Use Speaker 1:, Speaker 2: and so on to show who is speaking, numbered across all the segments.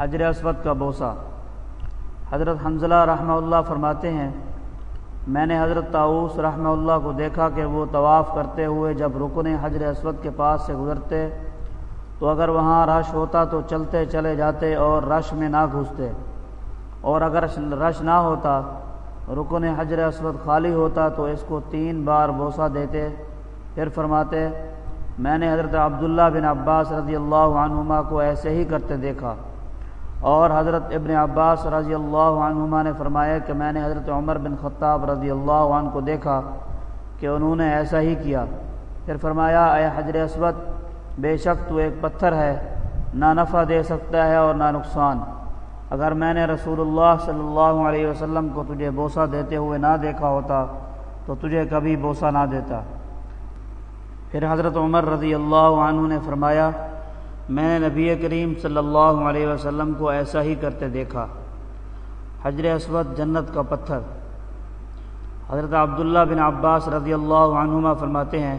Speaker 1: حجر اسود کا بوسہ۔ حضرت حنزلہ رحمہ اللہ فرماتے ہیں، میں نے حضرت تاؤس رحمہ اللہ کو دیکھا کہ وہ طواف کرتے ہوئے جب رکن حجر اسود کے پاس سے گزرتے، تو اگر وہاں رش ہوتا تو چلتے چلے جاتے اور رش میں نہ گھستے۔ اور اگر رش نہ ہوتا رکن حجر اسود خالی ہوتا تو اس کو تین بار بوسہ دیتے۔ پھر فرماتے، میں نے حضرت عبداللہ بن عباس رضی اللہ عنہما کو ایسے ہی کرتے دیکھا۔ اور حضرت ابن عباس رضی اللہ عنہما نے فرمایا کہ میں نے حضرت عمر بن خطاب رضی اللہ عنہ کو دیکھا کہ انہوں نے ایسا ہی کیا۔ پھر فرمایا، اے حجر اسود، بے شک تو ایک پتھر ہے، نہ نفع دے سکتا ہے اور نہ نقصان۔ اگر میں نے رسول اللہ صلی اللہ علیہ وسلم کو تجھے بوسہ دیتے ہوئے نہ دیکھا ہوتا، تو تجھے کبھی بوسہ نہ دیتا۔ پھر حضرت عمر رضی اللہ عنہ نے فرمایا میں نے نبی کریم صلی اللہ علیہ وسلم کو ایسا ہی کرتے دیکھا۔ حجر اسود جنت کا پتھر۔ حضرت عبداللہ بن عباس رضی اللہ عنہما فرماتے ہیں،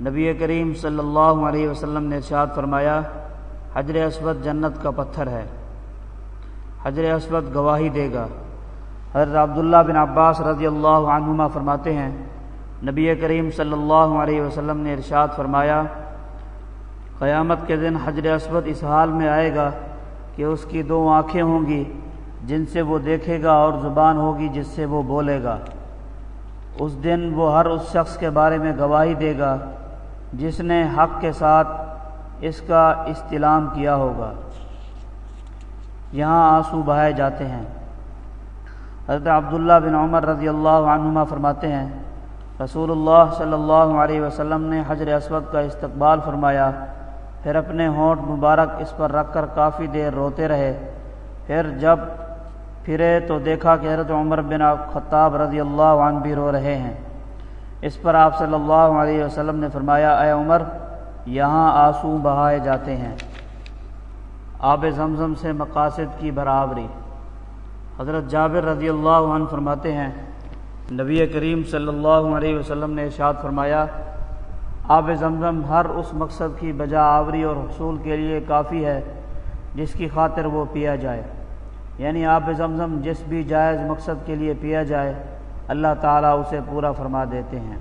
Speaker 1: نبی کریم صلی اللہ علیہ وسلم نے ارشاد فرمایا، حجر اسود جنت کا پتھر ہے۔ حجر اسود گواہی دے گا۔ حضرت عبداللہ بن عباس رضی اللہ عنہما فرماتے ہیں، نبی کریم صلی اللہ علیہ وسلم نے ارشاد فرمایا قیامت کے دن حجر اسود اس حال میں آئے گا کہ اس کی دو آنکھیں ہوں گی، جن سے وہ دیکھے گا اور زبان ہوگی جس سے وہ بولے گا۔ اس دن وہ ہر اس شخص کے بارے میں گواہی دے گا جس نے حق کے ساتھ اس کا استلام کیا ہوگا۔ یہاں آنسو بہائے جاتے ہیں۔ حضرت عبداللہ بن عمر رضی اللہ عنہما فرماتے ہیں، رسول اللہ صلی اللہ علیہ وسلم نے حجر اسود کا استقبال فرمایا۔ پھر اپنے ہونٹ مبارک اس پر رکھ کر کافی دیر روتے رہے۔ پھر جب پھرے تو دیکھا کہ حضرت عمر بن خطاب رضی اللہ عنہ بھی رو رہے ہیں۔ اس پر آپ صلی اللہ علیہ وسلم نے فرمایا، اے عمر، یہاں آنسو بہائے جاتے ہیں۔ آب زمزم سے مقاصد کی برابری۔ حضرت جابر رضی اللہ عنہ فرماتے ہیں، نبی کریم صلی اللہ علیہ وسلم نے ارشاد فرمایا آب زمزم ہر اس مقصد کی بجا آوری اور حصول کے لیے کافی ہے جس کی خاطر وہ پیا جائے۔ یعنی آب زمزم جس بھی جائز مقصد کے لیے پیا جائے، اللہ تعالیٰ اسے پورا فرما دیتے ہیں۔